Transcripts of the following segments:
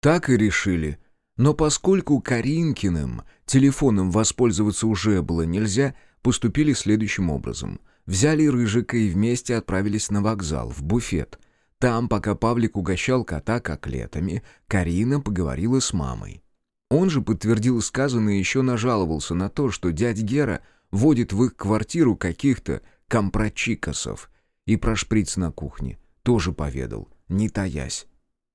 Так и решили. Но поскольку Каринкиным телефоном воспользоваться уже было нельзя, поступили следующим образом. Взяли Рыжика и вместе отправились на вокзал, в буфет. Там, пока Павлик угощал кота коклетами, Карина поговорила с мамой. Он же подтвердил сказанное и еще нажаловался на то, что дядь Гера водит в их квартиру каких-то компрочикосов. И про шприц на кухне тоже поведал, не таясь.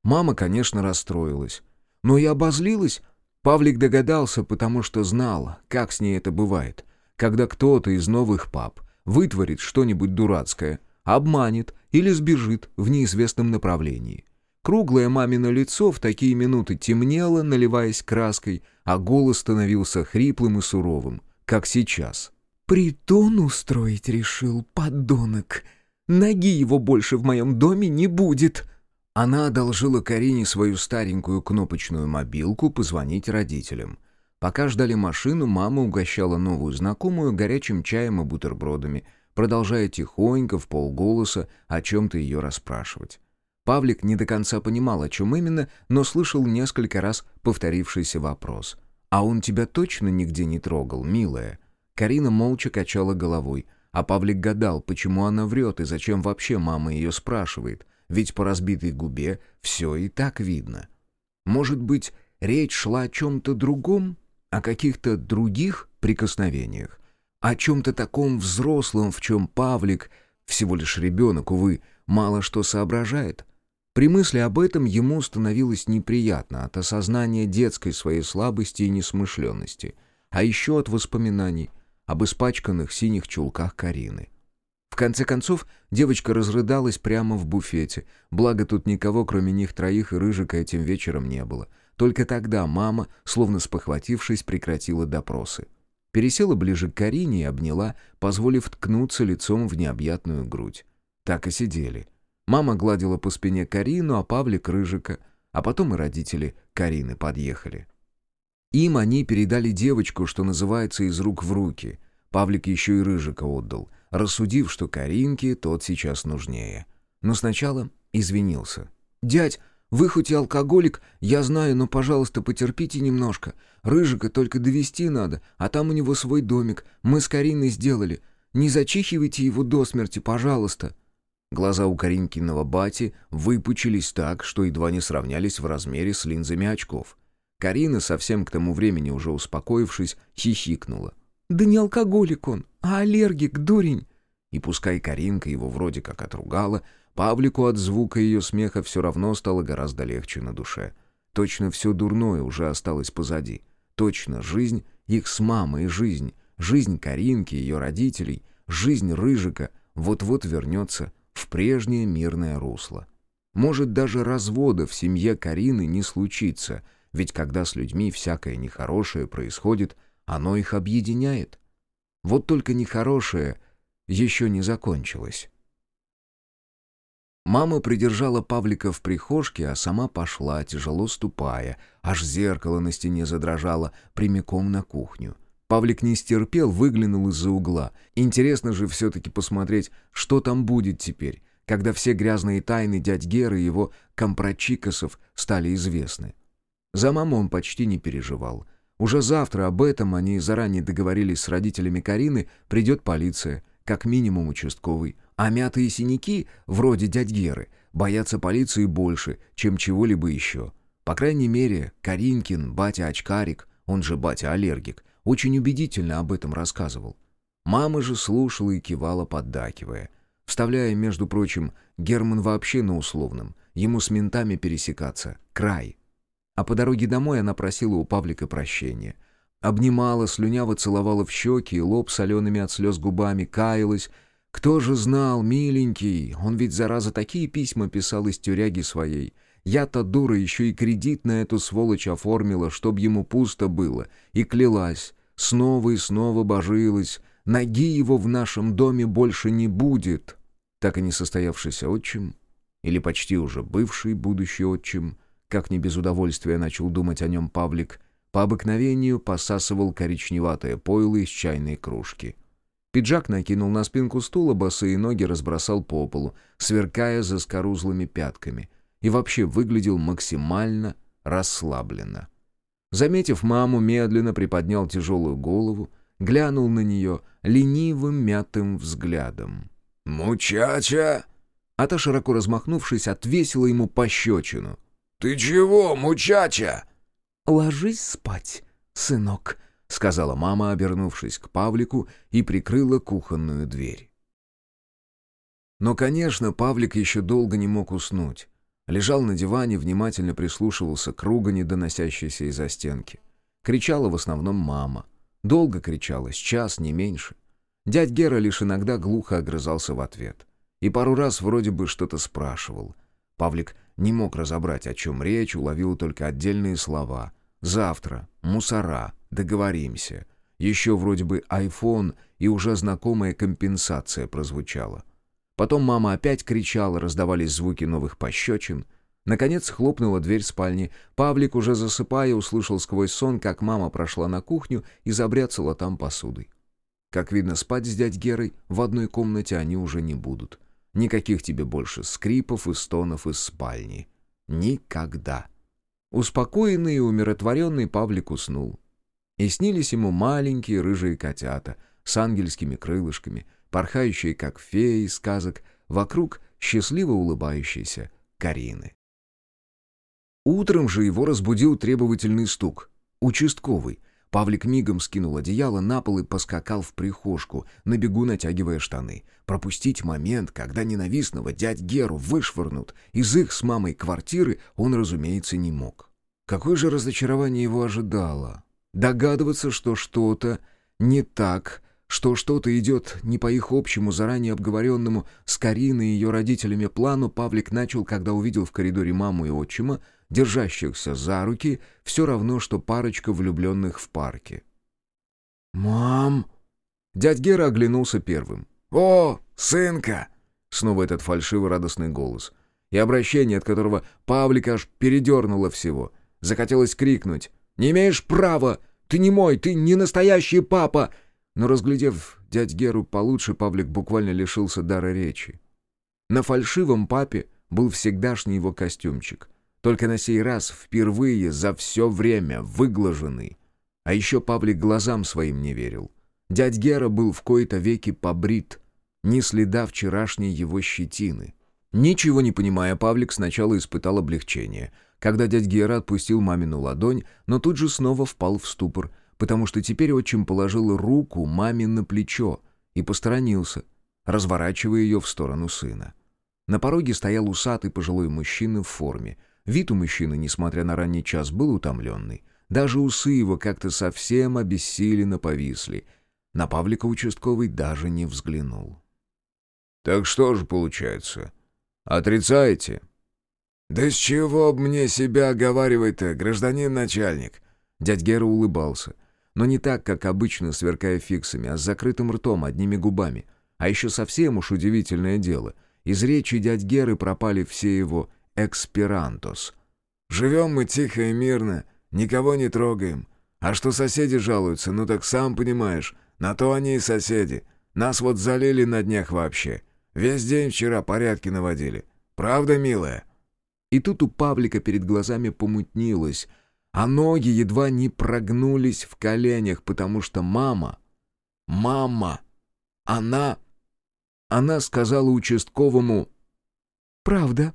Мама, конечно, расстроилась. Но и обозлилась. Павлик догадался, потому что знал, как с ней это бывает. Когда кто-то из новых пап вытворит что-нибудь дурацкое, обманет или сбежит в неизвестном направлении. Круглое мамино лицо в такие минуты темнело, наливаясь краской, а голос становился хриплым и суровым, как сейчас. «Притон устроить решил, подонок. Ноги его больше в моем доме не будет». Она одолжила Карине свою старенькую кнопочную мобилку позвонить родителям. Пока ждали машину, мама угощала новую знакомую горячим чаем и бутербродами, продолжая тихонько, в полголоса, о чем-то ее расспрашивать. Павлик не до конца понимал, о чем именно, но слышал несколько раз повторившийся вопрос. «А он тебя точно нигде не трогал, милая?» Карина молча качала головой, а Павлик гадал, почему она врет и зачем вообще мама ее спрашивает, ведь по разбитой губе все и так видно. Может быть, речь шла о чем-то другом, о каких-то других прикосновениях, о чем-то таком взрослом, в чем Павлик, всего лишь ребенок, увы, мало что соображает — при мысли об этом ему становилось неприятно от осознания детской своей слабости и несмышленности, а еще от воспоминаний об испачканных синих чулках Карины. В конце концов, девочка разрыдалась прямо в буфете, благо тут никого, кроме них троих и Рыжика, этим вечером не было. Только тогда мама, словно спохватившись, прекратила допросы. Пересела ближе к Карине и обняла, позволив ткнуться лицом в необъятную грудь. Так и сидели, Мама гладила по спине Карину, а Павлик — Рыжика. А потом и родители Карины подъехали. Им они передали девочку, что называется, из рук в руки. Павлик еще и Рыжика отдал, рассудив, что Каринке тот сейчас нужнее. Но сначала извинился. «Дядь, вы хоть и алкоголик, я знаю, но, пожалуйста, потерпите немножко. Рыжика только довести надо, а там у него свой домик. Мы с Кариной сделали. Не зачихивайте его до смерти, пожалуйста». Глаза у Каринкиного бати выпучились так, что едва не сравнялись в размере с линзами очков. Карина, совсем к тому времени уже успокоившись, хихикнула. «Да не алкоголик он, а аллергик, дурень!» И пускай Каринка его вроде как отругала, Павлику от звука ее смеха все равно стало гораздо легче на душе. Точно все дурное уже осталось позади. Точно жизнь их с мамой, жизнь, жизнь Каринки, ее родителей, жизнь Рыжика вот-вот вернется в прежнее мирное русло. Может, даже развода в семье Карины не случится, ведь когда с людьми всякое нехорошее происходит, оно их объединяет. Вот только нехорошее еще не закончилось. Мама придержала Павлика в прихожке, а сама пошла, тяжело ступая, аж зеркало на стене задрожало, прямиком на кухню. Павлик не стерпел, выглянул из-за угла. Интересно же все-таки посмотреть, что там будет теперь, когда все грязные тайны дядь Геры и его компрочикосов стали известны. За маму он почти не переживал. Уже завтра об этом они заранее договорились с родителями Карины, придет полиция, как минимум участковый. А мятые синяки, вроде дядь Геры, боятся полиции больше, чем чего-либо еще. По крайней мере, Каринкин, батя-очкарик, он же батя-аллергик, очень убедительно об этом рассказывал. Мама же слушала и кивала, поддакивая. Вставляя, между прочим, Герман вообще на условном. Ему с ментами пересекаться. Край. А по дороге домой она просила у Павлика прощения. Обнимала, слюняво целовала в щеки и лоб солеными от слез губами, каялась. Кто же знал, миленький, он ведь, зараза, такие письма писал из тюряги своей. Я-то, дура, еще и кредит на эту сволочь оформила, чтоб ему пусто было, и клялась, снова и снова божилась, ноги его в нашем доме больше не будет. Так и не состоявшийся отчим, или почти уже бывший будущий отчим, как не без удовольствия начал думать о нем Павлик, по обыкновению посасывал коричневатое пойло из чайной кружки. Пиджак накинул на спинку стула, босые ноги разбросал по полу, сверкая за скорузлыми пятками — и вообще выглядел максимально расслабленно. Заметив маму, медленно приподнял тяжелую голову, глянул на нее ленивым мятым взглядом. «Мучача!» А та, широко размахнувшись, отвесила ему пощечину. «Ты чего, мучача?» «Ложись спать, сынок», — сказала мама, обернувшись к Павлику и прикрыла кухонную дверь. Но, конечно, Павлик еще долго не мог уснуть. Лежал на диване, внимательно прислушивался к ругани, доносящейся из-за стенки. Кричала в основном мама. Долго кричала, с час, не меньше. Дядь Гера лишь иногда глухо огрызался в ответ. И пару раз вроде бы что-то спрашивал. Павлик не мог разобрать, о чем речь, уловил только отдельные слова. «Завтра», «мусора», «договоримся». Еще вроде бы айфон и уже знакомая компенсация прозвучала. Потом мама опять кричала, раздавались звуки новых пощечин. Наконец хлопнула дверь спальни. Павлик, уже засыпая, услышал сквозь сон, как мама прошла на кухню и забряцала там посудой. Как видно, спать с дядь Герой в одной комнате они уже не будут. Никаких тебе больше скрипов и стонов из спальни. Никогда. Успокоенный и умиротворенный Павлик уснул. И снились ему маленькие рыжие котята с ангельскими крылышками, порхающие, как феи из сказок, вокруг счастливо улыбающейся Карины. Утром же его разбудил требовательный стук. Участковый. Павлик мигом скинул одеяло на пол и поскакал в прихожку, на бегу натягивая штаны. Пропустить момент, когда ненавистного дядь Геру вышвырнут из их с мамой квартиры, он, разумеется, не мог. Какое же разочарование его ожидало. Догадываться, что что-то не так что что-то идет не по их общему, заранее обговоренному с Кариной и ее родителями плану, Павлик начал, когда увидел в коридоре маму и отчима, держащихся за руки, все равно, что парочка влюбленных в парке. «Мам!» Дядь Гера оглянулся первым. «О, сынка!» Снова этот фальшивый радостный голос. И обращение, от которого Павлика аж передернуло всего. Захотелось крикнуть. «Не имеешь права! Ты не мой, ты не настоящий папа! Но, разглядев дядь Геру получше, Павлик буквально лишился дара речи. На фальшивом папе был всегдашний его костюмчик. Только на сей раз впервые за все время выглаженный. А еще Павлик глазам своим не верил. Дядь Гера был в кои-то веки побрит, ни следа вчерашней его щетины. Ничего не понимая, Павлик сначала испытал облегчение, когда дядь Гера отпустил мамину ладонь, но тут же снова впал в ступор — потому что теперь отчим положил руку маме на плечо и посторонился, разворачивая ее в сторону сына. На пороге стоял усатый пожилой мужчина в форме. Вид у мужчины, несмотря на ранний час, был утомленный. Даже усы его как-то совсем обессиленно повисли. На Павлика участковый даже не взглянул. «Так что же получается? Отрицаете?» «Да с чего б мне себя оговаривать-то, гражданин начальник?» Дядь Гера улыбался но не так, как обычно, сверкая фиксами, а с закрытым ртом, одними губами. А еще совсем уж удивительное дело. Из речи дядь Геры пропали все его «эксперантос». «Живем мы тихо и мирно, никого не трогаем. А что соседи жалуются, ну так сам понимаешь, на то они и соседи. Нас вот залили на днях вообще. Весь день вчера порядки наводили. Правда, милая?» И тут у Павлика перед глазами помутнилось — а ноги едва не прогнулись в коленях, потому что мама, мама, она, она сказала участковому «Правда».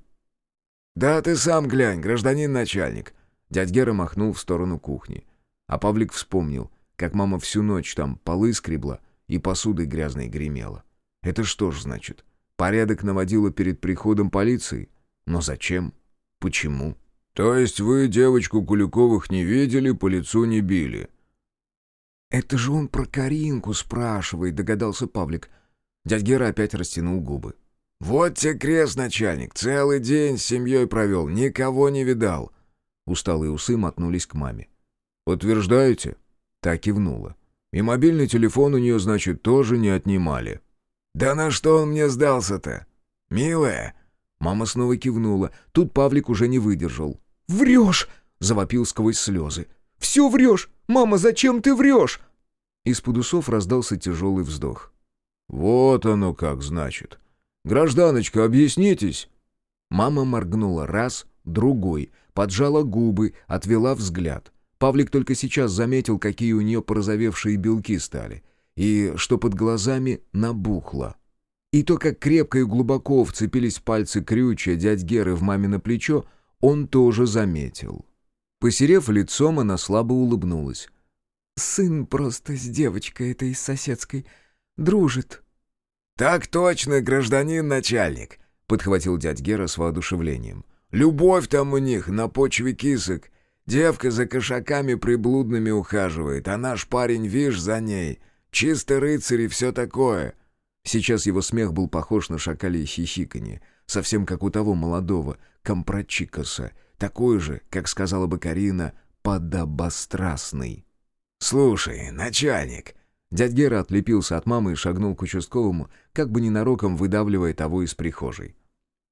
«Да ты сам глянь, гражданин начальник». Дядь Гера махнул в сторону кухни. А Павлик вспомнил, как мама всю ночь там полы скребла и посудой грязной гремела. Это что ж значит? Порядок наводила перед приходом полиции? Но зачем? Почему? «То есть вы девочку Куликовых не видели, по лицу не били?» «Это же он про Каринку спрашивает», — догадался Павлик. Дядь Гера опять растянул губы. «Вот тебе крест, начальник, целый день с семьей провел, никого не видал». Усталые усы мотнулись к маме. «Подтверждаете?» Так кивнула. «И мобильный телефон у нее, значит, тоже не отнимали». «Да на что он мне сдался-то? Милая!» Мама снова кивнула. Тут Павлик уже не выдержал. «Врешь!» — завопил сквозь слезы. «Все врешь! Мама, зачем ты врешь?» Из-под усов раздался тяжелый вздох. «Вот оно как значит. Гражданочка, объяснитесь!» Мама моргнула раз, другой, поджала губы, отвела взгляд. Павлик только сейчас заметил, какие у нее порозовевшие белки стали, и что под глазами набухло. И то, как крепко и глубоко вцепились пальцы крючья дядь Геры в мамино плечо, он тоже заметил. Посерев лицом, она слабо улыбнулась. «Сын просто с девочкой этой соседской дружит». «Так точно, гражданин начальник», — подхватил дядь Гера с воодушевлением. «Любовь там у них на почве кисок. Девка за кошаками приблудными ухаживает, а наш парень, вишь, за ней. Чисто рыцарь и все такое». Сейчас его смех был похож на шакале хихиканье, совсем как у того молодого, Компрочикоса, такой же, как сказала бы Карина, подобострастный. «Слушай, начальник!» Дядь Гера отлепился от мамы и шагнул к участковому, как бы ненароком выдавливая того из прихожей.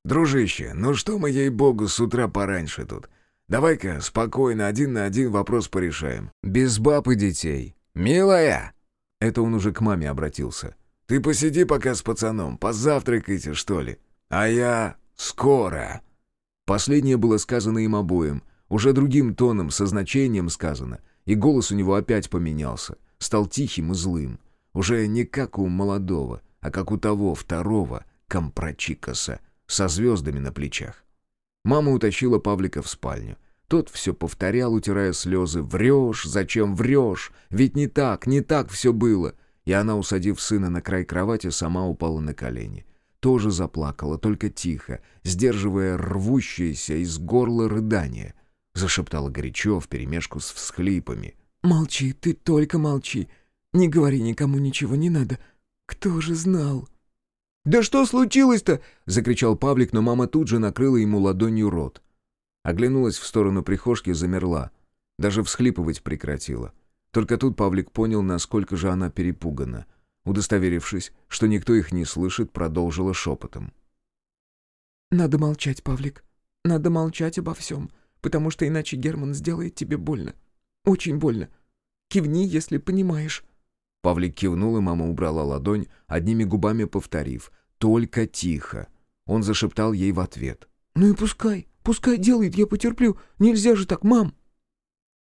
«Дружище, ну что мы, ей-богу, с утра пораньше тут? Давай-ка спокойно один на один вопрос порешаем. Без баб и детей. Милая!» Это он уже к маме обратился. «Ты посиди пока с пацаном, позавтракайте, что ли. А я скоро». Последнее было сказано им обоим, уже другим тоном, со значением сказано, и голос у него опять поменялся, стал тихим и злым, уже не как у молодого, а как у того второго, Компрочикоса, со звездами на плечах. Мама утащила Павлика в спальню. Тот все повторял, утирая слезы. «Врешь? Зачем врешь? Ведь не так, не так все было!» И она, усадив сына на край кровати, сама упала на колени. Тоже заплакала, только тихо, сдерживая рвущееся из горла рыдание. Зашептала горячо, вперемешку с всхлипами. «Молчи, ты только молчи. Не говори никому ничего, не надо. Кто же знал?» «Да что случилось-то?» — закричал Павлик, но мама тут же накрыла ему ладонью рот. Оглянулась в сторону прихожки, замерла. Даже всхлипывать прекратила. Только тут Павлик понял, насколько же она перепугана. Удостоверившись, что никто их не слышит, продолжила шепотом. «Надо молчать, Павлик. Надо молчать обо всем, потому что иначе Герман сделает тебе больно. Очень больно. Кивни, если понимаешь». Павлик кивнул, и мама убрала ладонь, одними губами повторив «Только тихо». Он зашептал ей в ответ. «Ну и пускай, пускай делает, я потерплю. Нельзя же так, мам!»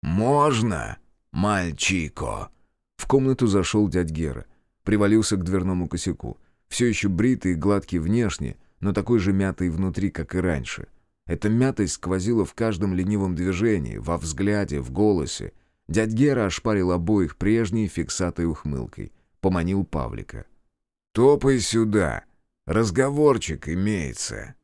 «Можно, мальчико!» В комнату зашел дядь Гера. Привалился к дверному косяку. Все еще бритый и гладкий внешне, но такой же мятый внутри, как и раньше. Эта мятость сквозила в каждом ленивом движении, во взгляде, в голосе. Дядь Гера ошпарил обоих прежней фиксатой ухмылкой. Поманил Павлика. «Топай сюда. Разговорчик имеется».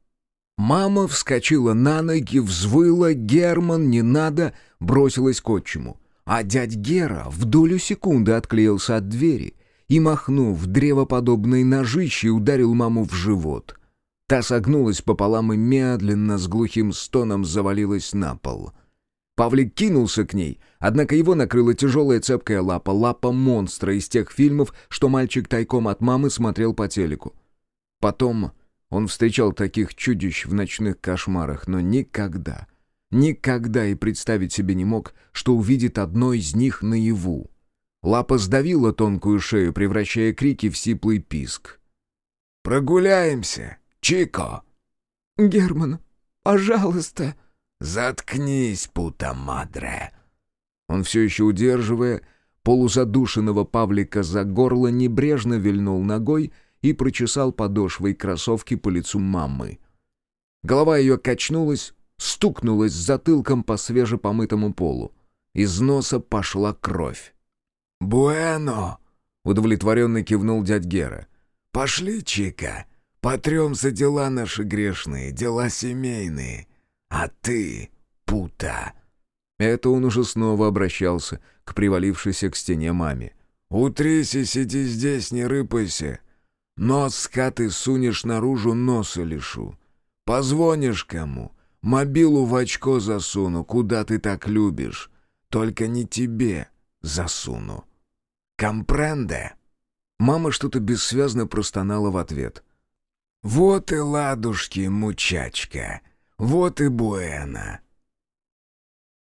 Мама вскочила на ноги, взвыла, Герман, не надо, бросилась к отчиму. А дядь Гера в долю секунды отклеился от двери и, махнув древоподобной ножищей, ударил маму в живот. Та согнулась пополам и медленно с глухим стоном завалилась на пол — Павлик кинулся к ней, однако его накрыла тяжелая цепкая лапа, лапа монстра из тех фильмов, что мальчик тайком от мамы смотрел по телеку. Потом он встречал таких чудищ в ночных кошмарах, но никогда, никогда и представить себе не мог, что увидит одно из них наяву. Лапа сдавила тонкую шею, превращая крики в сиплый писк. «Прогуляемся, Чико!» «Герман, пожалуйста!» «Заткнись, пута мадре!» Он все еще удерживая полузадушенного Павлика за горло, небрежно вильнул ногой и прочесал подошвой кроссовки по лицу мамы. Голова ее качнулась, стукнулась затылком по свежепомытому полу. Из носа пошла кровь. «Буэно!» — удовлетворенно кивнул дядь Гера. «Пошли, Чика, потремся дела наши грешные, дела семейные. А ты, пута!» Это он уже снова обращался к привалившейся к стене маме. «Утрись и сиди здесь, не рыпайся. Нос с сунешь наружу, носа лишу. Позвонишь кому, мобилу в очко засуну, куда ты так любишь. Только не тебе засуну. Компренде?» Мама что-то бессвязно простонала в ответ. «Вот и ладушки, мучачка!» Вот и Буэна.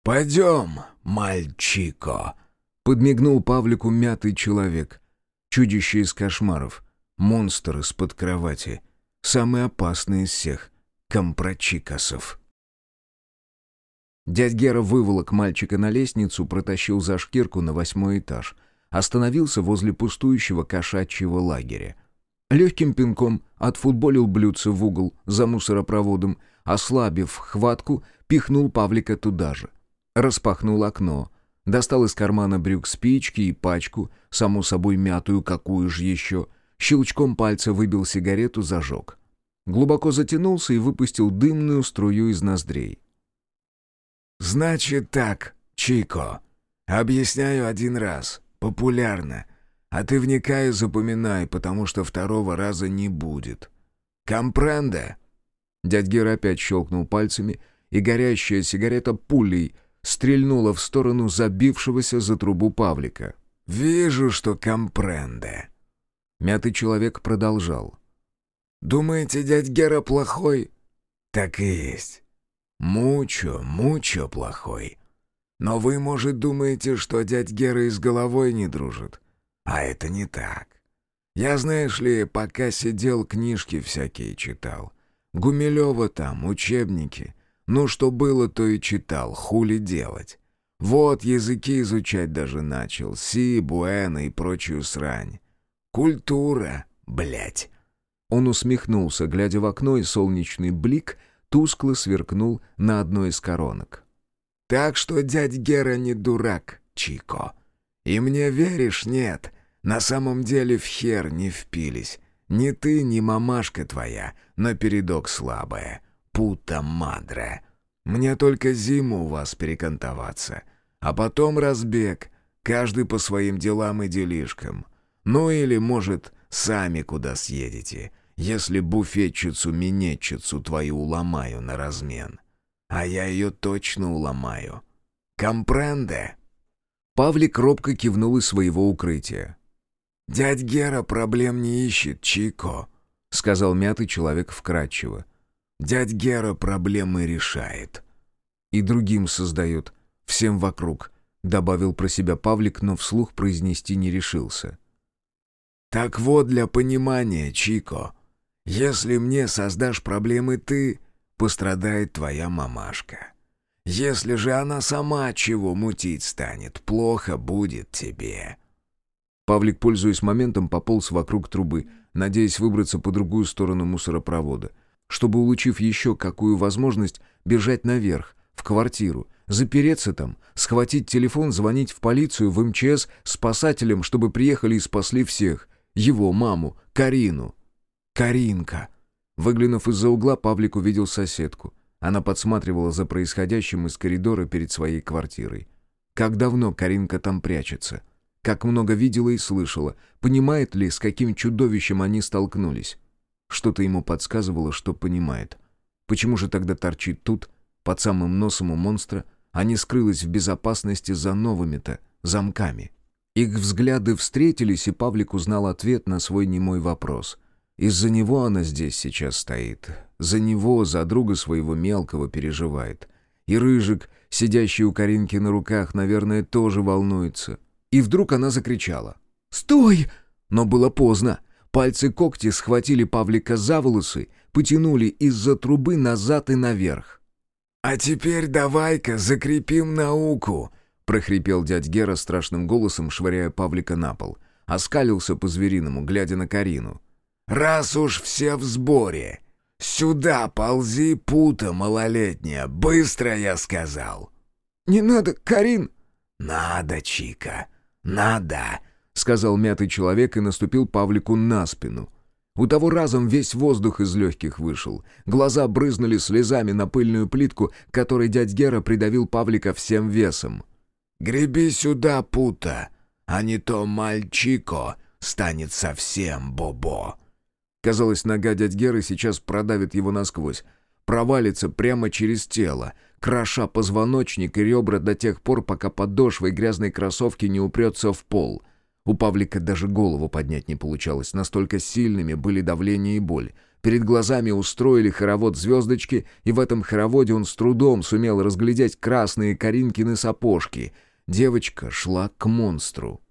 «Пойдем, мальчико!» — подмигнул Павлику мятый человек. Чудище из кошмаров, монстр из-под кровати, самый опасный из всех компрочикосов. Дядь Гера выволок мальчика на лестницу, протащил за шкирку на восьмой этаж. Остановился возле пустующего кошачьего лагеря. Легким пинком отфутболил блюдце в угол за мусоропроводом, ослабив хватку, пихнул Павлика туда же. Распахнул окно, достал из кармана брюк спички и пачку, само собой мятую, какую же еще, щелчком пальца выбил сигарету, зажег. Глубоко затянулся и выпустил дымную струю из ноздрей. «Значит так, Чико. Объясняю один раз. Популярно. А ты вникай и запоминай, потому что второго раза не будет. Компренде?» Дядь Гера опять щелкнул пальцами, и горящая сигарета пулей стрельнула в сторону забившегося за трубу Павлика. «Вижу, что компренде». Мятый человек продолжал. «Думаете, дядь Гера плохой?» «Так и есть. Мучо, мучо плохой. Но вы, может, думаете, что дядь Гера и с головой не дружит. А это не так. Я, знаешь ли, пока сидел, книжки всякие читал. Гумилева там, учебники. Ну, что было, то и читал, хули делать. Вот языки изучать даже начал, си, буэна и прочую срань. Культура, блядь. Он усмехнулся, глядя в окно, и солнечный блик тускло сверкнул на одной из коронок. «Так что дядь Гера не дурак, Чико. И мне веришь, нет? На самом деле в хер не впились. Ни ты, ни мамашка твоя, но передок слабая. Пута мадре. Мне только зиму у вас перекантоваться. А потом разбег, каждый по своим делам и делишкам. Ну или, может, сами куда съедете, если буфетчицу-минетчицу твою уломаю на размен. А я ее точно уломаю. Компренде?» Павлик робко кивнул из своего укрытия. «Дядь Гера проблем не ищет, Чико», — сказал мятый человек вкратчиво. «Дядь Гера проблемы решает». «И другим создает, всем вокруг», — добавил про себя Павлик, но вслух произнести не решился. «Так вот, для понимания, Чико, если мне создашь проблемы ты, пострадает твоя мамашка. Если же она сама чего мутить станет, плохо будет тебе». Павлик, пользуясь моментом, пополз вокруг трубы, надеясь выбраться по другую сторону мусоропровода, чтобы, улучив еще какую возможность, бежать наверх, в квартиру, запереться там, схватить телефон, звонить в полицию, в МЧС, спасателям, чтобы приехали и спасли всех. Его маму, Карину. Каринка. Выглянув из-за угла, Павлик увидел соседку. Она подсматривала за происходящим из коридора перед своей квартирой. Как давно Каринка там прячется? Как много видела и слышала? Понимает ли, с каким чудовищем они столкнулись? Что-то ему подсказывало, что понимает. Почему же тогда торчит тут, под самым носом у монстра, а не скрылась в безопасности за новыми-то замками? Их взгляды встретились, и Павлик узнал ответ на свой немой вопрос — из-за него она здесь сейчас стоит. За него, за друга своего мелкого переживает. И Рыжик, сидящий у Каринки на руках, наверное, тоже волнуется. И вдруг она закричала. «Стой!» Но было поздно. Пальцы когти схватили Павлика за волосы, потянули из-за трубы назад и наверх. «А теперь давай-ка закрепим науку!» — прохрипел дядь Гера страшным голосом, швыряя Павлика на пол. Оскалился по-звериному, глядя на Карину. Раз уж все в сборе, сюда ползи, пута малолетняя, быстро я сказал. Не надо, Карин. Надо, Чика, надо, сказал мятый человек и наступил Павлику на спину. У того разом весь воздух из легких вышел. Глаза брызнули слезами на пыльную плитку, которой дядь Гера придавил Павлика всем весом. «Греби сюда, пута, а не то мальчико станет совсем бобо». Казалось, нога дядь Геры сейчас продавит его насквозь. Провалится прямо через тело, кроша позвоночник и ребра до тех пор, пока подошва грязной кроссовки не упрется в пол. У Павлика даже голову поднять не получалось, настолько сильными были давление и боль. Перед глазами устроили хоровод звездочки, и в этом хороводе он с трудом сумел разглядеть красные Каринкины сапожки. Девочка шла к монстру.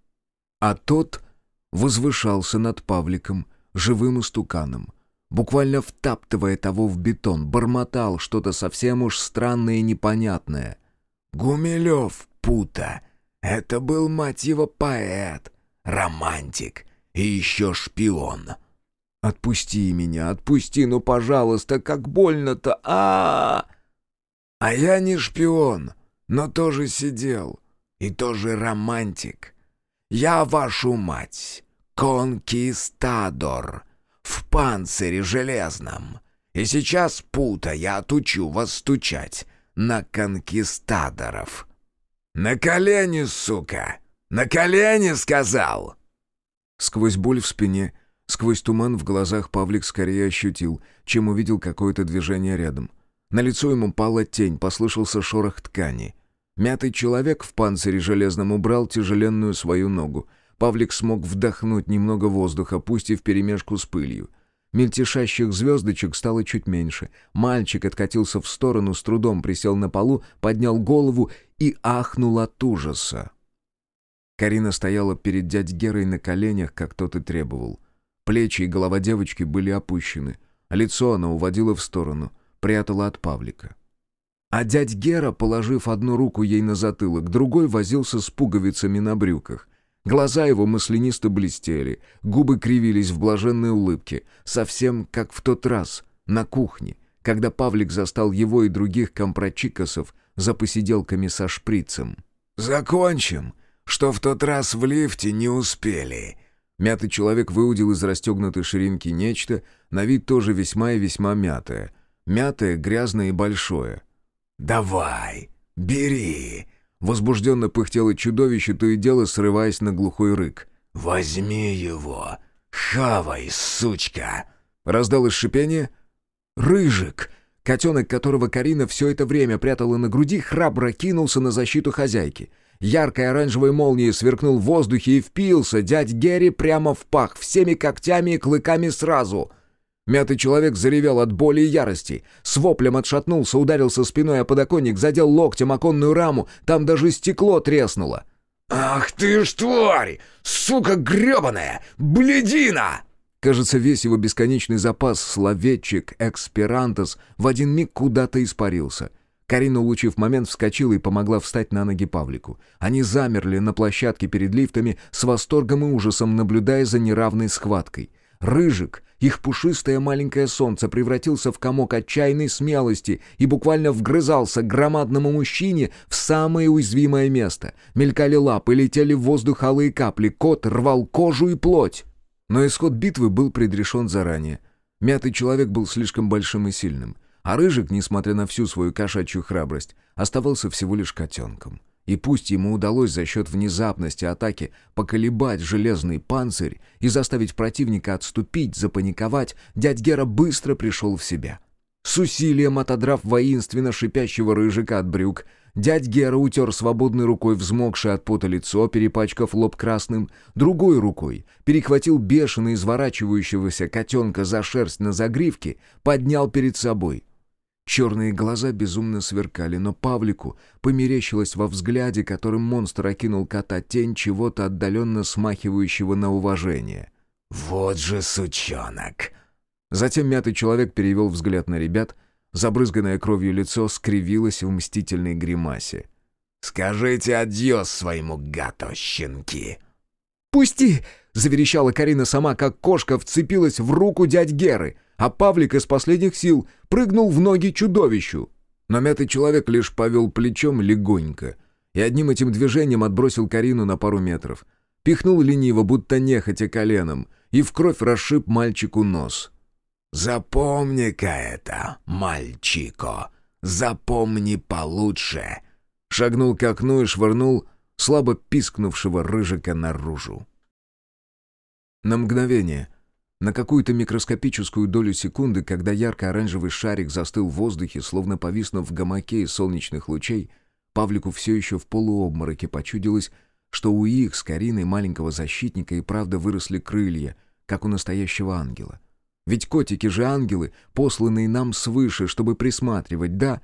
А тот возвышался над Павликом, живым истуканом. Буквально втаптывая того в бетон, бормотал что-то совсем уж странное и непонятное. Гумилев Пута. Это был, мать его, поэт, романтик и еще шпион. «Отпусти меня, отпусти, ну, пожалуйста, как больно-то, а, -а, я не шпион, но тоже сидел, и тоже романтик. Я вашу мать, конкистадор, в панцире железном. И сейчас, пута, я отучу вас стучать на конкистадоров. На колени, сука! На колени, сказал!» Сквозь боль в спине, сквозь туман в глазах Павлик скорее ощутил, чем увидел какое-то движение рядом. На лицо ему пала тень, послышался шорох ткани. Мятый человек в панцире железном убрал тяжеленную свою ногу. Павлик смог вдохнуть немного воздуха, пусть и вперемешку с пылью. Мельтешащих звездочек стало чуть меньше. Мальчик откатился в сторону, с трудом присел на полу, поднял голову и ахнул от ужаса. Карина стояла перед дядь Герой на коленях, как тот и требовал. Плечи и голова девочки были опущены. Лицо она уводила в сторону, прятала от Павлика. А дядь Гера, положив одну руку ей на затылок, другой возился с пуговицами на брюках. Глаза его маслянисто блестели, губы кривились в блаженной улыбке, совсем как в тот раз, на кухне, когда Павлик застал его и других компрочикосов за посиделками со шприцем. «Закончим!» что в тот раз в лифте не успели». Мятый человек выудил из расстегнутой ширинки нечто, на вид тоже весьма и весьма мятое. Мятое, грязное и большое. «Давай, бери!» Возбужденно пыхтело чудовище, то и дело срываясь на глухой рык. «Возьми его! Хавай, сучка!» Раздалось шипение. «Рыжик!» Котенок, которого Карина все это время прятала на груди, храбро кинулся на защиту хозяйки — Яркой оранжевой молнией сверкнул в воздухе и впился дядь Герри прямо в пах, всеми когтями и клыками сразу. Мятый человек заревел от боли и ярости. С воплем отшатнулся, ударился спиной о подоконник, задел локтем оконную раму, там даже стекло треснуло. «Ах ты ж тварь! Сука гребаная! Бледина!» Кажется, весь его бесконечный запас словечек «эксперантос» в один миг куда-то испарился — Карина, улучив момент, вскочила и помогла встать на ноги Павлику. Они замерли на площадке перед лифтами, с восторгом и ужасом наблюдая за неравной схваткой. Рыжик, их пушистое маленькое солнце, превратился в комок отчаянной смелости и буквально вгрызался громадному мужчине в самое уязвимое место. Мелькали лапы, летели в воздух алые капли, кот рвал кожу и плоть. Но исход битвы был предрешен заранее. Мятый человек был слишком большим и сильным. А Рыжик, несмотря на всю свою кошачью храбрость, оставался всего лишь котенком. И пусть ему удалось за счет внезапности атаки поколебать железный панцирь и заставить противника отступить, запаниковать, дядь Гера быстро пришел в себя. С усилием отодрав воинственно шипящего рыжика от брюк, дядь Гера утер свободной рукой взмокшее от пота лицо, перепачкав лоб красным, другой рукой перехватил бешено изворачивающегося котенка за шерсть на загривке, поднял перед собой — Черные глаза безумно сверкали, но Павлику померещилось во взгляде, которым монстр окинул кота тень чего-то отдаленно смахивающего на уважение. «Вот же сучонок!» Затем мятый человек перевел взгляд на ребят, забрызганное кровью лицо скривилось в мстительной гримасе. «Скажите адьос своему гато, щенки!» «Пусти!» — заверещала Карина сама, как кошка вцепилась в руку дядь Геры — а Павлик из последних сил прыгнул в ноги чудовищу. Но мятый человек лишь повел плечом легонько и одним этим движением отбросил Карину на пару метров. Пихнул лениво, будто нехотя коленом, и в кровь расшиб мальчику нос. «Запомни-ка это, мальчико, запомни получше!» Шагнул к окну и швырнул слабо пискнувшего рыжика наружу. На мгновение на какую-то микроскопическую долю секунды, когда ярко-оранжевый шарик застыл в воздухе, словно повиснув в гамаке из солнечных лучей, Павлику все еще в полуобмороке почудилось, что у их с Кариной маленького защитника и правда выросли крылья, как у настоящего ангела. Ведь котики же ангелы, посланные нам свыше, чтобы присматривать, да?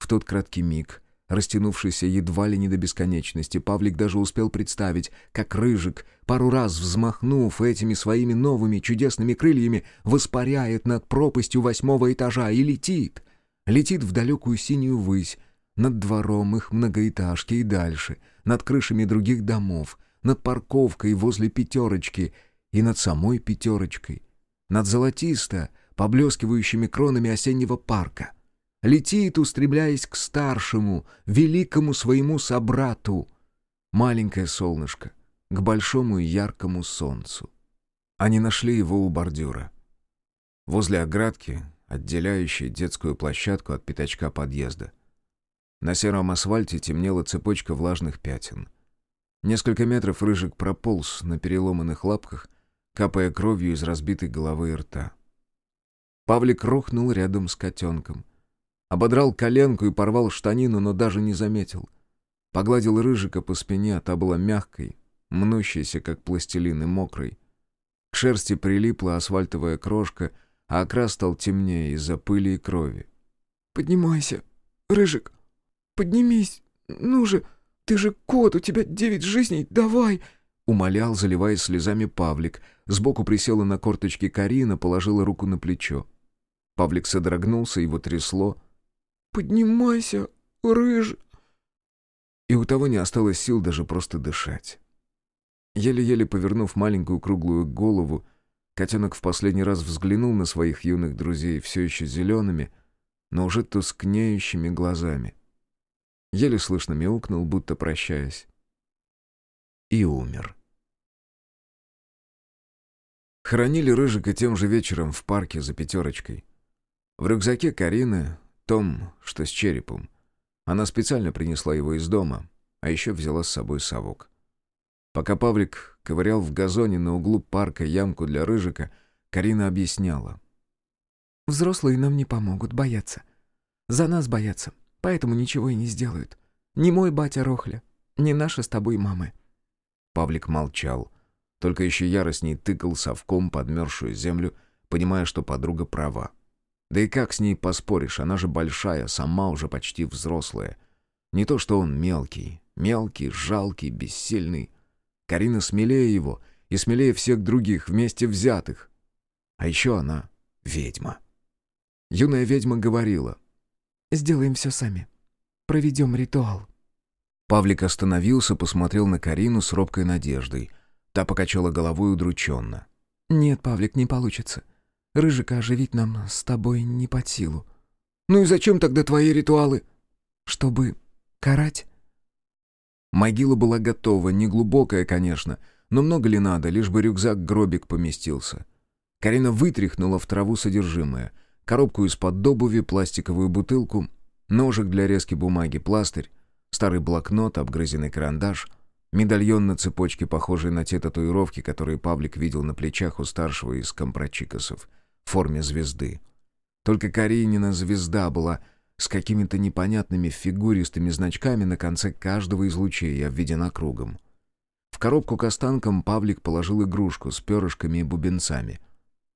В тот краткий миг растянувшийся едва ли не до бесконечности. Павлик даже успел представить, как Рыжик, пару раз взмахнув этими своими новыми чудесными крыльями, воспаряет над пропастью восьмого этажа и летит. Летит в далекую синюю высь, над двором их многоэтажки и дальше, над крышами других домов, над парковкой возле пятерочки и над самой пятерочкой, над золотисто поблескивающими кронами осеннего парка. Летит, устремляясь к старшему, великому своему собрату. Маленькое солнышко, к большому яркому солнцу. Они нашли его у бордюра. Возле оградки, отделяющей детскую площадку от пятачка подъезда. На сером асфальте темнела цепочка влажных пятен. Несколько метров рыжик прополз на переломанных лапках, капая кровью из разбитой головы и рта. Павлик рухнул рядом с котенком. Ободрал коленку и порвал штанину, но даже не заметил. Погладил рыжика по спине, а та была мягкой, мнущейся, как пластилин, и мокрой. К шерсти прилипла асфальтовая крошка, а окрас стал темнее из-за пыли и крови. «Поднимайся, Рыжик, поднимись, ну же, ты же кот, у тебя девять жизней, давай!» Умолял, заливаясь слезами Павлик. Сбоку присела на корточки Карина, положила руку на плечо. Павлик содрогнулся, его трясло. «Поднимайся, Рыж!» И у того не осталось сил даже просто дышать. Еле-еле повернув маленькую круглую голову, котенок в последний раз взглянул на своих юных друзей, все еще зелеными, но уже тускнеющими глазами. Еле слышно мяукнул, будто прощаясь. И умер. Хоронили Рыжика тем же вечером в парке за пятерочкой. В рюкзаке Карины том, что с черепом. Она специально принесла его из дома, а еще взяла с собой совок. Пока Павлик ковырял в газоне на углу парка ямку для рыжика, Карина объясняла. «Взрослые нам не помогут, боятся. За нас боятся, поэтому ничего и не сделают. Не мой батя Рохля, не наша с тобой мамы». Павлик молчал, только еще яростней тыкал совком подмерзшую землю, понимая, что подруга права. Да и как с ней поспоришь, она же большая, сама уже почти взрослая. Не то что он мелкий, мелкий, жалкий, бессильный. Карина смелее его и смелее всех других вместе взятых. А еще она ведьма. Юная ведьма говорила. «Сделаем все сами. Проведем ритуал». Павлик остановился, посмотрел на Карину с робкой надеждой. Та покачала головой удрученно. «Нет, Павлик, не получится. Рыжика оживить нам с тобой не под силу». «Ну и зачем тогда твои ритуалы?» «Чтобы карать». Могила была готова, неглубокая, конечно, но много ли надо, лишь бы рюкзак-гробик поместился. Карина вытряхнула в траву содержимое. Коробку из-под обуви, пластиковую бутылку, ножик для резки бумаги, пластырь, старый блокнот, обгрызенный карандаш, медальон на цепочке, похожий на те татуировки, которые Павлик видел на плечах у старшего из компрочикосов, в форме звезды. Только Каринина звезда была с какими-то непонятными фигуристыми значками на конце каждого из лучей обведена кругом. В коробку к останкам Павлик положил игрушку с перышками и бубенцами.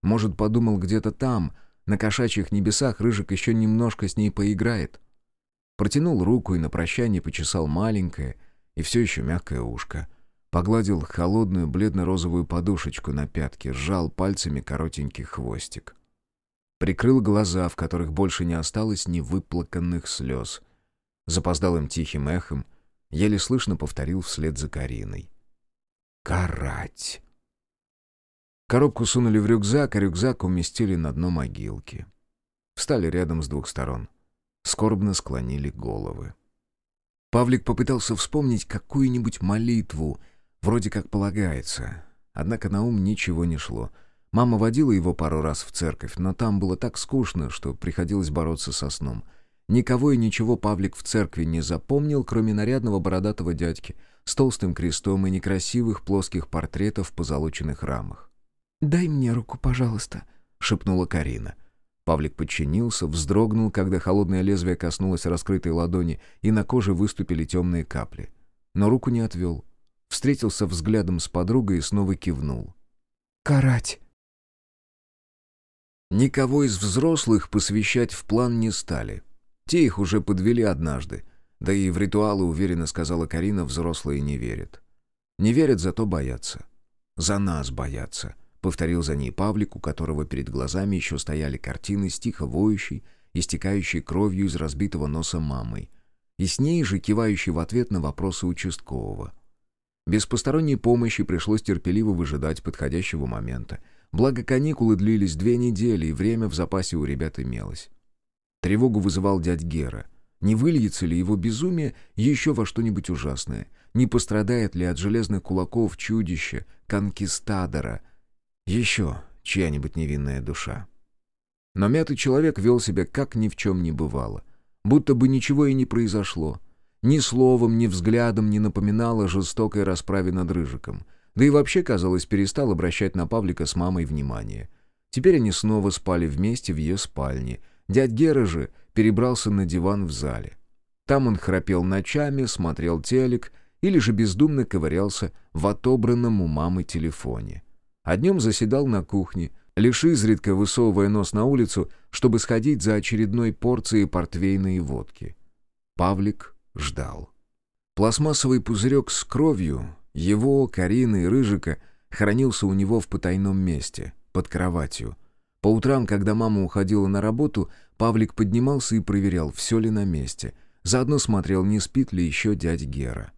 Может, подумал где-то там, на кошачьих небесах, Рыжик еще немножко с ней поиграет. Протянул руку и на прощание почесал маленькое и все еще мягкое ушко. Погладил холодную бледно-розовую подушечку на пятке, сжал пальцами коротенький хвостик. Прикрыл глаза, в которых больше не осталось ни выплаканных слез. Запоздалым тихим эхом еле слышно повторил вслед за Кариной. «Карать!» Коробку сунули в рюкзак, а рюкзак уместили на дно могилки. Встали рядом с двух сторон. Скорбно склонили головы. Павлик попытался вспомнить какую-нибудь молитву, вроде как полагается. Однако на ум ничего не шло — Мама водила его пару раз в церковь, но там было так скучно, что приходилось бороться со сном. Никого и ничего Павлик в церкви не запомнил, кроме нарядного бородатого дядьки с толстым крестом и некрасивых плоских портретов в позолоченных рамах. «Дай мне руку, пожалуйста», — шепнула Карина. Павлик подчинился, вздрогнул, когда холодное лезвие коснулось раскрытой ладони, и на коже выступили темные капли. Но руку не отвел. Встретился взглядом с подругой и снова кивнул. «Карать!» Никого из взрослых посвящать в план не стали. Те их уже подвели однажды. Да и в ритуалы, уверенно сказала Карина, взрослые не верят. Не верят, зато боятся. За нас боятся, повторил за ней Павлик, у которого перед глазами еще стояли картины с тихо воющей, истекающей кровью из разбитого носа мамой. и с ней же кивающий в ответ на вопросы участкового. Без посторонней помощи пришлось терпеливо выжидать подходящего момента. Благо каникулы длились две недели, и время в запасе у ребят имелось. Тревогу вызывал дядь Гера. Не выльется ли его безумие еще во что-нибудь ужасное? Не пострадает ли от железных кулаков чудища, конкистадора? Еще чья-нибудь невинная душа. Но мятый человек вел себя как ни в чем не бывало. Будто бы ничего и не произошло. Ни словом, ни взглядом не напоминало жестокой расправе над Рыжиком. Да и вообще, казалось, перестал обращать на Павлика с мамой внимание. Теперь они снова спали вместе в ее спальне. Дядь Гера же перебрался на диван в зале. Там он храпел ночами, смотрел телек или же бездумно ковырялся в отобранном у мамы телефоне а днем заседал на кухне, лишь изредка высовывая нос на улицу, чтобы сходить за очередной порцией портвейной водки. Павлик ждал. Пластмассовый пузырек с кровью, его, Карины и Рыжика, хранился у него в потайном месте, под кроватью. По утрам, когда мама уходила на работу, Павлик поднимался и проверял, все ли на месте. Заодно смотрел, не спит ли еще дядь Гера.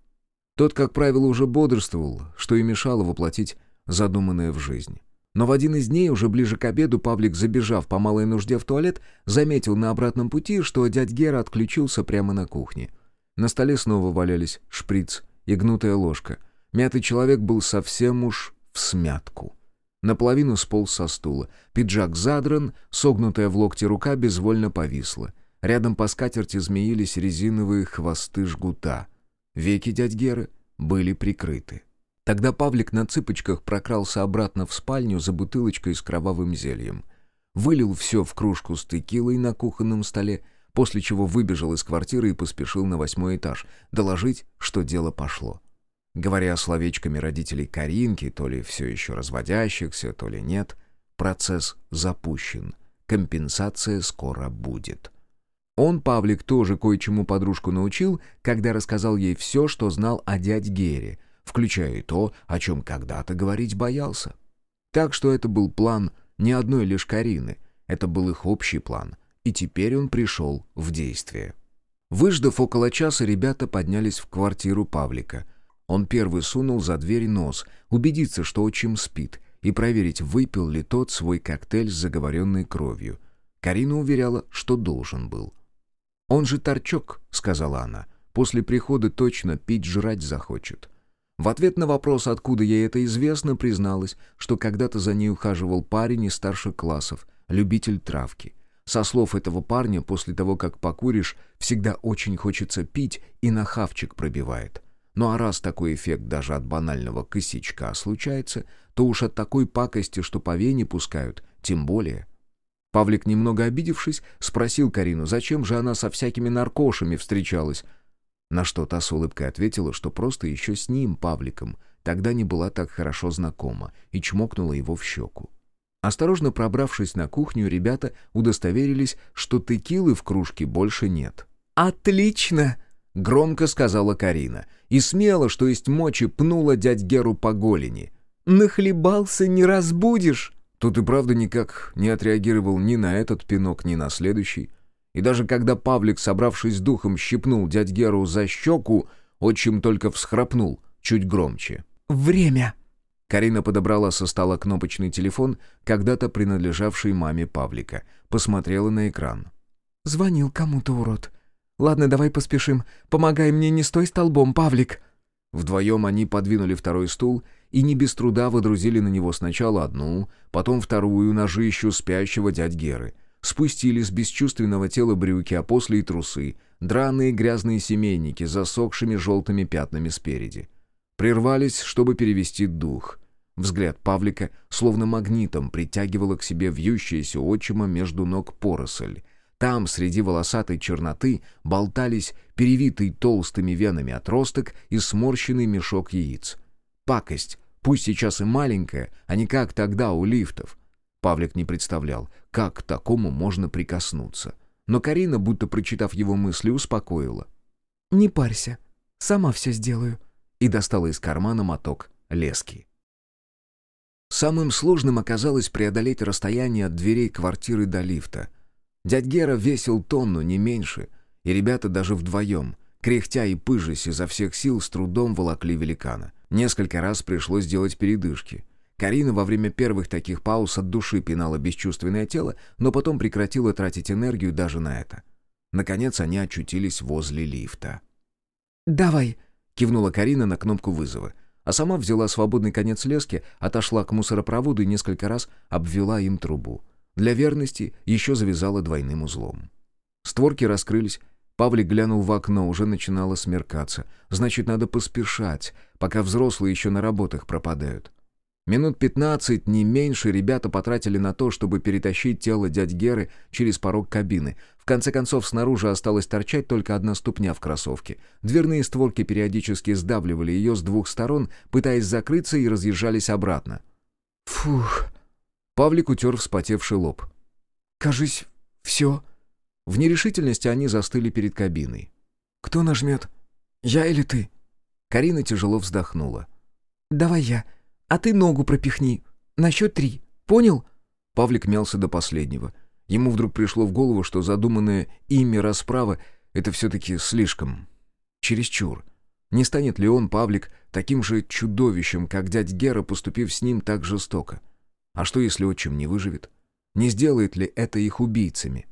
Тот, как правило, уже бодрствовал, что и мешало воплотить задуманное в жизнь. Но в один из дней, уже ближе к обеду, Павлик, забежав по малой нужде в туалет, заметил на обратном пути, что дядь Гера отключился прямо на кухне. На столе снова валялись шприц и гнутая ложка. Мятый человек был совсем уж в смятку. Наполовину сполз со стула. Пиджак задран, согнутая в локте рука безвольно повисла. Рядом по скатерти змеились резиновые хвосты жгута. Веки дядь Геры были прикрыты. Тогда Павлик на цыпочках прокрался обратно в спальню за бутылочкой с кровавым зельем. Вылил все в кружку с текилой на кухонном столе, после чего выбежал из квартиры и поспешил на восьмой этаж, доложить, что дело пошло. Говоря словечками родителей Каринки, то ли все еще разводящихся, то ли нет, процесс запущен. Компенсация скоро будет. Он, Павлик, тоже кое-чему подружку научил, когда рассказал ей все, что знал о дядь Гере — включая и то, о чем когда-то говорить боялся. Так что это был план не одной лишь Карины, это был их общий план, и теперь он пришел в действие. Выждав около часа, ребята поднялись в квартиру Павлика. Он первый сунул за дверь нос, убедиться, что отчим спит, и проверить, выпил ли тот свой коктейль с заговоренной кровью. Карина уверяла, что должен был. «Он же торчок», — сказала она. «После прихода точно пить-жрать захочет». В ответ на вопрос, откуда ей это известно, призналась, что когда-то за ней ухаживал парень из старших классов, любитель травки. Со слов этого парня, после того, как покуришь, всегда очень хочется пить и на хавчик пробивает. Ну а раз такой эффект даже от банального косячка случается, то уж от такой пакости, что по вене пускают, тем более. Павлик, немного обидевшись, спросил Карину, зачем же она со всякими наркошами встречалась, на что та с улыбкой ответила, что просто еще с ним, Павликом, тогда не была так хорошо знакома, и чмокнула его в щеку. Осторожно пробравшись на кухню, ребята удостоверились, что текилы в кружке больше нет. «Отлично!» — громко сказала Карина. И смело, что есть мочи, пнула дядь Геру по голени. «Нахлебался, не разбудишь!» Тут и правда никак не отреагировал ни на этот пинок, ни на следующий. И даже когда Павлик, собравшись с духом, щипнул дядь Геру за щеку, отчим только всхрапнул, чуть громче. «Время!» Карина подобрала со стола кнопочный телефон, когда-то принадлежавший маме Павлика. Посмотрела на экран. «Звонил кому-то, урод. Ладно, давай поспешим. Помогай мне, не стой столбом, Павлик!» Вдвоем они подвинули второй стул и не без труда водрузили на него сначала одну, потом вторую ножищу спящего дядь Геры — Спустили с бесчувственного тела брюки, а после и трусы, драные грязные семейники с засохшими желтыми пятнами спереди. Прервались, чтобы перевести дух. Взгляд Павлика словно магнитом притягивало к себе вьющееся отчима между ног поросль. Там, среди волосатой черноты, болтались перевитый толстыми венами отросток и сморщенный мешок яиц. Пакость, пусть сейчас и маленькая, а не как тогда у лифтов, Павлик не представлял, как к такому можно прикоснуться. Но Карина, будто прочитав его мысли, успокоила. «Не парься, сама все сделаю», и достала из кармана моток лески. Самым сложным оказалось преодолеть расстояние от дверей квартиры до лифта. Дядь Гера весил тонну, не меньше, и ребята даже вдвоем, кряхтя и пыжась изо всех сил, с трудом волокли великана. Несколько раз пришлось делать передышки. Карина во время первых таких пауз от души пинала бесчувственное тело, но потом прекратила тратить энергию даже на это. Наконец они очутились возле лифта. «Давай!» — кивнула Карина на кнопку вызова, а сама взяла свободный конец лески, отошла к мусоропроводу и несколько раз обвела им трубу. Для верности еще завязала двойным узлом. Створки раскрылись, Павлик глянул в окно, уже начинало смеркаться. Значит, надо поспешать, пока взрослые еще на работах пропадают. Минут пятнадцать, не меньше, ребята потратили на то, чтобы перетащить тело дядь Геры через порог кабины. В конце концов, снаружи осталось торчать только одна ступня в кроссовке. Дверные створки периодически сдавливали ее с двух сторон, пытаясь закрыться, и разъезжались обратно. «Фух!» Павлик утер вспотевший лоб. «Кажись, все». В нерешительности они застыли перед кабиной. «Кто нажмет? Я или ты?» Карина тяжело вздохнула. «Давай я. А ты ногу пропихни. На счет три. Понял?» Павлик мялся до последнего. Ему вдруг пришло в голову, что задуманная ими расправа — это все-таки слишком. Чересчур. Не станет ли он, Павлик, таким же чудовищем, как дядь Гера, поступив с ним так жестоко? А что, если отчим не выживет? Не сделает ли это их убийцами?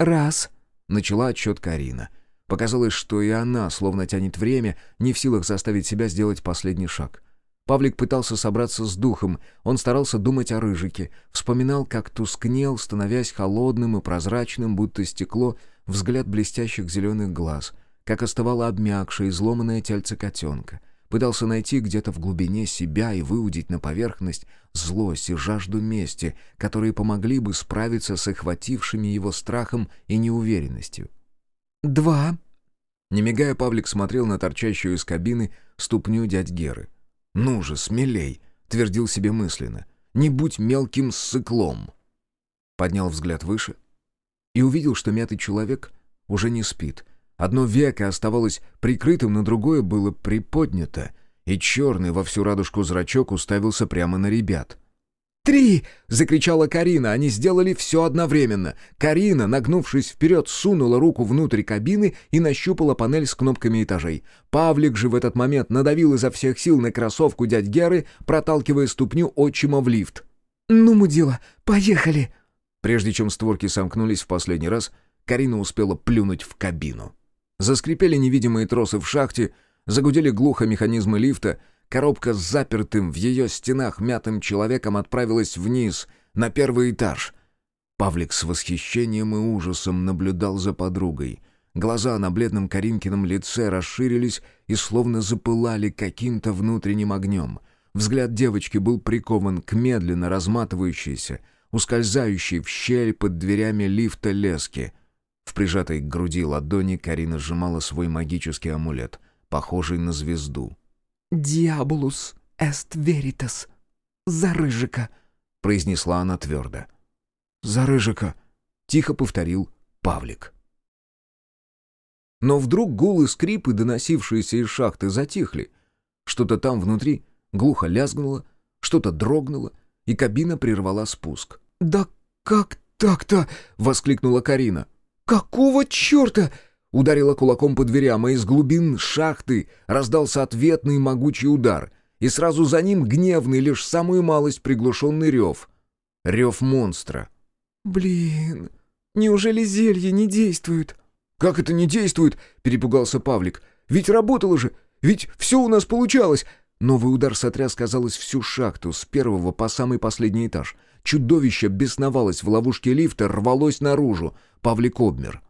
«Раз», — начала отчет Карина. Показалось, что и она, словно тянет время, не в силах заставить себя сделать последний шаг. Павлик пытался собраться с духом, он старался думать о Рыжике, вспоминал, как тускнел, становясь холодным и прозрачным, будто стекло, взгляд блестящих зеленых глаз, как оставало обмякшее, изломанное тельце котенка — пытался найти где-то в глубине себя и выудить на поверхность злость и жажду мести, которые помогли бы справиться с охватившими его страхом и неуверенностью. «Два». Не мигая, Павлик смотрел на торчащую из кабины ступню дядь Геры. «Ну же, смелей!» — твердил себе мысленно. «Не будь мелким ссыклом!» Поднял взгляд выше и увидел, что мятый человек уже не спит — Одно веко оставалось прикрытым, на другое было приподнято, и черный во всю радужку зрачок уставился прямо на ребят. «Три!» — закричала Карина. Они сделали все одновременно. Карина, нагнувшись вперед, сунула руку внутрь кабины и нащупала панель с кнопками этажей. Павлик же в этот момент надавил изо всех сил на кроссовку дядь Геры, проталкивая ступню отчима в лифт. «Ну, мудила, поехали!» Прежде чем створки сомкнулись в последний раз, Карина успела плюнуть в кабину. Заскрипели невидимые тросы в шахте, загудели глухо механизмы лифта, коробка с запертым в ее стенах мятым человеком отправилась вниз, на первый этаж. Павлик с восхищением и ужасом наблюдал за подругой. Глаза на бледном Каринкином лице расширились и словно запылали каким-то внутренним огнем. Взгляд девочки был прикован к медленно разматывающейся, ускользающей в щель под дверями лифта лески — в прижатой к груди ладони Карина сжимала свой магический амулет, похожий на звезду. «Диаболус эст веритас. За Рыжика», — произнесла она твердо. «За Рыжика», — тихо повторил Павлик. Но вдруг гул скрипы, доносившиеся из шахты, затихли. Что-то там внутри глухо лязгнуло, что-то дрогнуло, и кабина прервала спуск. «Да как так-то?» — воскликнула Карина. «Какого черта?» Ударила кулаком по дверям, а из глубин шахты раздался ответный могучий удар, и сразу за ним гневный, лишь самую малость приглушенный рев. Рев монстра. «Блин, неужели зелье не действует?» «Как это не действует?» — перепугался Павлик. «Ведь работало же! Ведь все у нас получалось!» Новый удар сотряс, казалось, всю шахту, с первого по самый последний этаж. Чудовище бесновалось в ловушке лифта, рвалось наружу. Павлик обмер.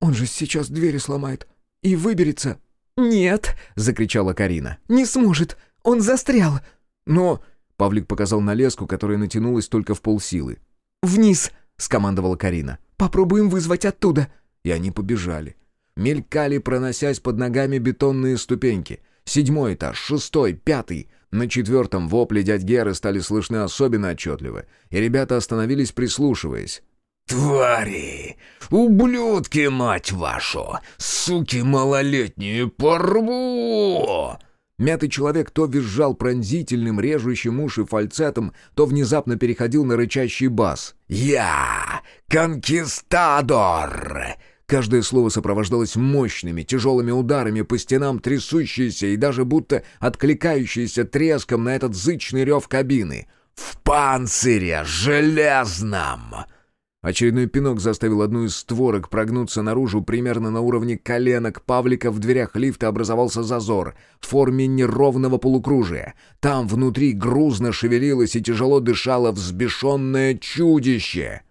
«Он же сейчас двери сломает и выберется». «Нет!» — закричала Карина. «Не сможет! Он застрял!» «Но...» — Павлик показал на леску, которая натянулась только в полсилы. «Вниз!» — скомандовала Карина. «Попробуем вызвать оттуда!» И они побежали. Мелькали, проносясь под ногами бетонные ступеньки. Седьмой этаж, шестой, пятый. На четвертом вопле дядь Геры стали слышны особенно отчетливо, и ребята остановились, прислушиваясь. «Твари! Ублюдки, мать вашу! Суки малолетние, порву!» Мятый человек то визжал пронзительным, режущим уши фальцетом, то внезапно переходил на рычащий бас. «Я! Конкистадор! Каждое слово сопровождалось мощными, тяжелыми ударами по стенам, трясущиеся и даже будто откликающиеся треском на этот зычный рев кабины. «В панцире железном!» Очередной пинок заставил одну из створок прогнуться наружу примерно на уровне коленок Павлика. В дверях лифта образовался зазор в форме неровного полукружия. Там внутри грузно шевелилось и тяжело дышало взбешенное чудище.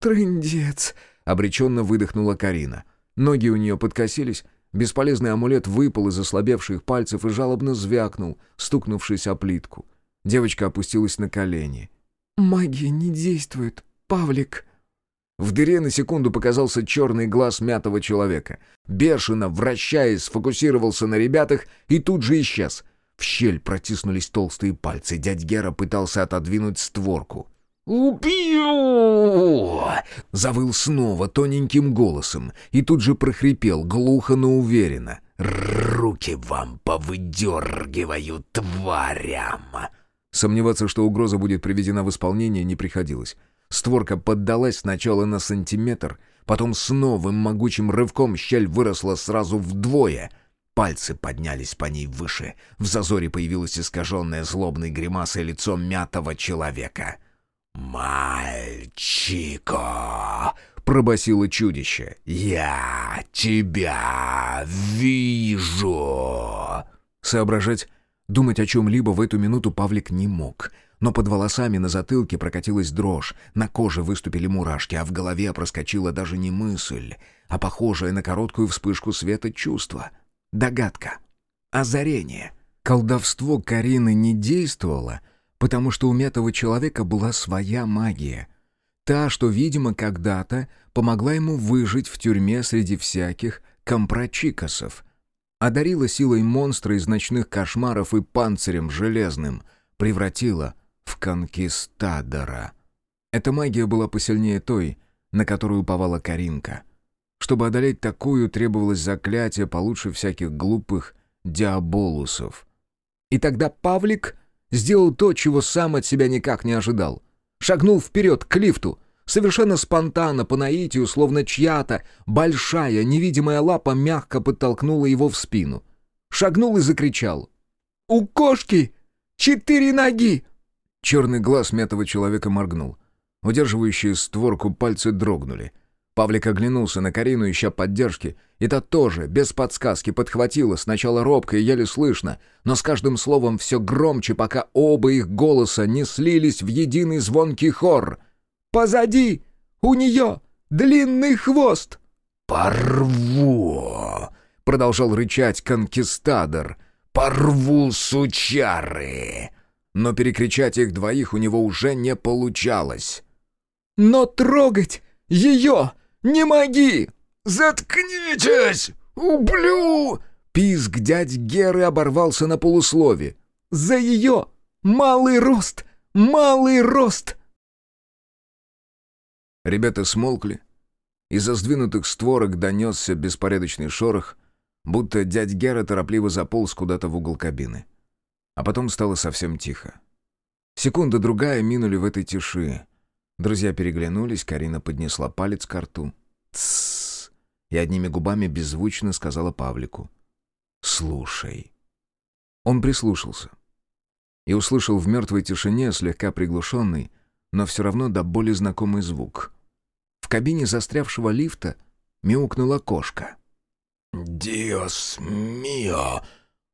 «Трындец!» — обреченно выдохнула Карина. Ноги у нее подкосились, бесполезный амулет выпал из ослабевших пальцев и жалобно звякнул, стукнувшись о плитку. Девочка опустилась на колени. «Магия не действует, Павлик!» В дыре на секунду показался черный глаз мятого человека. Бешено, вращаясь, сфокусировался на ребятах и тут же исчез. В щель протиснулись толстые пальцы. Дядь Гера пытался отодвинуть створку. «Убью!» Завыл снова тоненьким голосом и тут же прохрипел, глухо, но уверенно. «Руки вам повыдергиваю, тварям!» Сомневаться, что угроза будет приведена в исполнение, не приходилось. Створка поддалась сначала на сантиметр, потом с новым могучим рывком щель выросла сразу вдвое. Пальцы поднялись по ней выше. В зазоре появилось искаженное злобной гримасой лицо мятого человека. «Мальчико!» — пробасило чудище. «Я тебя вижу!» Соображать, думать о чем-либо в эту минуту Павлик не мог — но под волосами на затылке прокатилась дрожь, на коже выступили мурашки, а в голове проскочила даже не мысль, а похожая на короткую вспышку света чувство. Догадка. Озарение. Колдовство Карины не действовало, потому что у метого человека была своя магия. Та, что, видимо, когда-то помогла ему выжить в тюрьме среди всяких компрочикосов. Одарила силой монстра из ночных кошмаров и панцирем железным, превратила в конкистадора. Эта магия была посильнее той, на которую уповала Каринка. Чтобы одолеть такую, требовалось заклятие получше всяких глупых диаболусов. И тогда Павлик сделал то, чего сам от себя никак не ожидал. Шагнул вперед к лифту, совершенно спонтанно, по наитию, словно чья-то большая невидимая лапа мягко подтолкнула его в спину. Шагнул и закричал. «У кошки четыре ноги!» Черный глаз мятого человека моргнул. Удерживающие створку пальцы дрогнули. Павлик оглянулся на Карину, ища поддержки, и та тоже, без подсказки, подхватила, сначала робко и еле слышно, но с каждым словом все громче, пока оба их голоса не слились в единый звонкий хор. «Позади! У нее длинный хвост!» «Порву!» — продолжал рычать конкистадор. «Порву, сучары!» Но перекричать их двоих у него уже не получалось. «Но трогать ее не моги!» «Заткнитесь! Ублю!» Писк дядь Геры оборвался на полуслове. «За ее малый рост! Малый рост!» Ребята смолкли. Из-за сдвинутых створок донесся беспорядочный шорох, будто дядь Гера торопливо заполз куда-то в угол кабины. А потом стало совсем тихо. Секунда-другая минули в этой тиши. Друзья переглянулись, Карина поднесла палец к рту. «Тссс!» И одними губами беззвучно сказала Павлику. «Слушай». Он прислушался. И услышал в мертвой тишине слегка приглушенный, но все равно до боли знакомый звук. В кабине застрявшего лифта мяукнула кошка. «Диос мио!»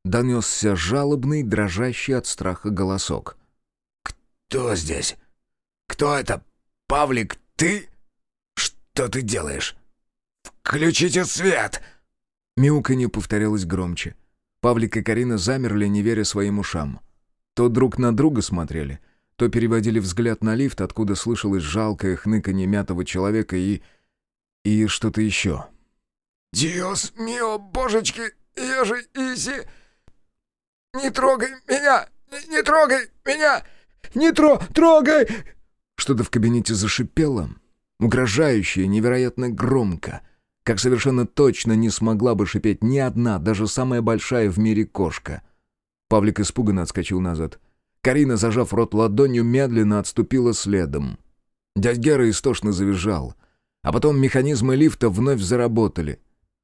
Донесся жалобный, дрожащий от страха голосок. «Кто здесь? Кто это? Павлик, ты? Что ты делаешь? Включите свет!» Мяуканье повторялось громче. Павлик и Карина замерли, не веря своим ушам. То друг на друга смотрели, то переводили взгляд на лифт, откуда слышалось жалкое хныканье мятого человека и... и что-то еще. «Диос мио, божечки, я же Иси!» «Не трогай меня! Не трогай меня! Не тро... трогай!» Что-то в кабинете зашипело, угрожающе, невероятно громко, как совершенно точно не смогла бы шипеть ни одна, даже самая большая в мире кошка. Павлик испуганно отскочил назад. Карина, зажав рот ладонью, медленно отступила следом. Дядь Гера истошно завизжал. А потом механизмы лифта вновь заработали.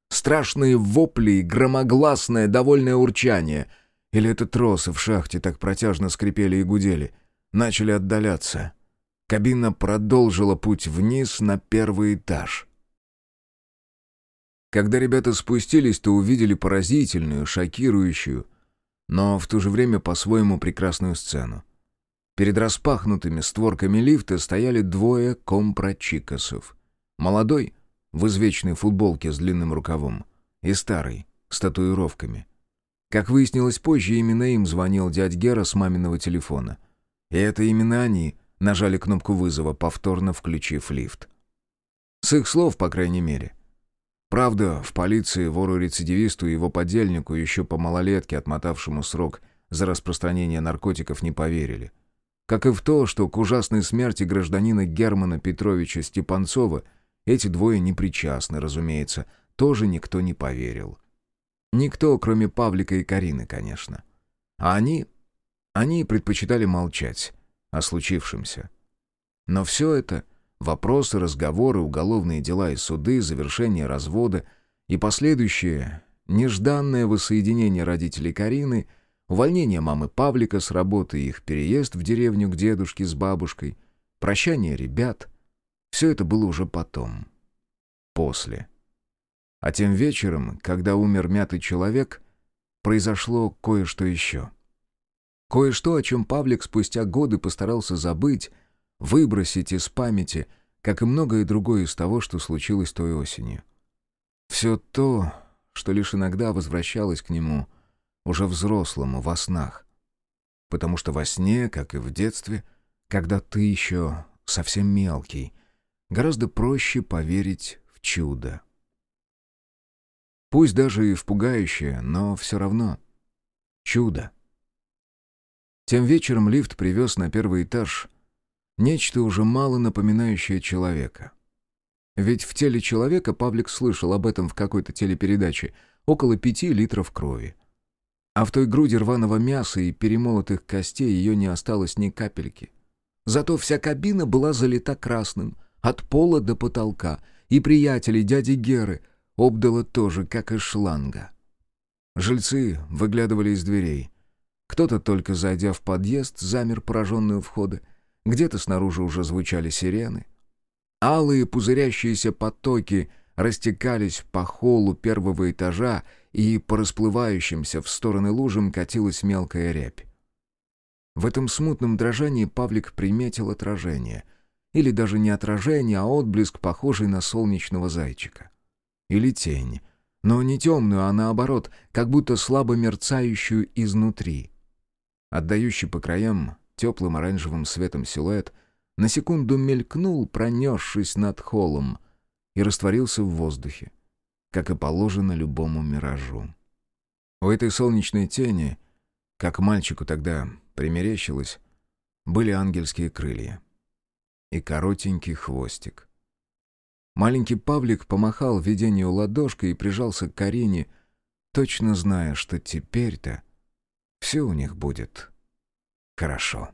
Страшные вопли и громогласное довольное урчание. Или это тросы в шахте так протяжно скрипели и гудели. Начали отдаляться. Кабина продолжила путь вниз на первый этаж. Когда ребята спустились, то увидели поразительную, шокирующую, но в то же время по-своему прекрасную сцену. Перед распахнутыми створками лифта стояли двое компрочикосов. Молодой, в извечной футболке с длинным рукавом, и старый, с татуировками. Как выяснилось позже, именно им звонил дядь Гера с маминого телефона. И это именно они нажали кнопку вызова, повторно включив лифт. С их слов, по крайней мере. Правда, в полиции вору-рецидивисту и его подельнику, еще по малолетке, отмотавшему срок за распространение наркотиков, не поверили. Как и в то, что к ужасной смерти гражданина Германа Петровича Степанцова эти двое не причастны, разумеется, тоже никто не поверил. Никто, кроме Павлика и Карины, конечно. А они... Они предпочитали молчать о случившемся. Но все это Вопросы, разговоры, уголовные дела и суды, завершение развода и последующее нежданное воссоединение родителей Карины, увольнение мамы Павлика с работы и их переезд в деревню к дедушке с бабушкой, прощание ребят — все это было уже потом. После. А тем вечером, когда умер мятый человек, произошло кое-что еще. Кое-что, о чем Павлик спустя годы постарался забыть, выбросить из памяти, как и многое другое из того, что случилось той осенью. Все то, что лишь иногда возвращалось к нему, уже взрослому, во снах. Потому что во сне, как и в детстве, когда ты еще совсем мелкий, гораздо проще поверить в чудо. Пусть даже и в пугающее, но все равно чудо. Тем вечером лифт привез на первый этаж Нечто уже мало напоминающее человека. Ведь в теле человека Павлик слышал об этом в какой-то телепередаче. Около пяти литров крови. А в той груди рваного мяса и перемолотых костей ее не осталось ни капельки. Зато вся кабина была залита красным, от пола до потолка, и приятелей дяди Геры обдало тоже, как из шланга. Жильцы выглядывали из дверей. Кто-то, только зайдя в подъезд, замер пораженный у входа, где-то снаружи уже звучали сирены. Алые пузырящиеся потоки растекались по холлу первого этажа, и по расплывающимся в стороны лужам катилась мелкая рябь. В этом смутном дрожании Павлик приметил отражение. Или даже не отражение, а отблеск, похожий на солнечного зайчика. Или тень. Но не темную, а наоборот, как будто слабо мерцающую изнутри. Отдающий по краям теплым оранжевым светом силуэт на секунду мелькнул, пронесшись над холлом, и растворился в воздухе, как и положено любому миражу. У этой солнечной тени, как мальчику тогда примерещилось, были ангельские крылья и коротенький хвостик. Маленький Павлик помахал видению ладошкой и прижался к Карине, точно зная, что теперь-то все у них будет хорошо.